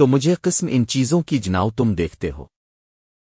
تو مجھے قسم ان چیزوں کی جناؤ تم دیکھتے ہو۔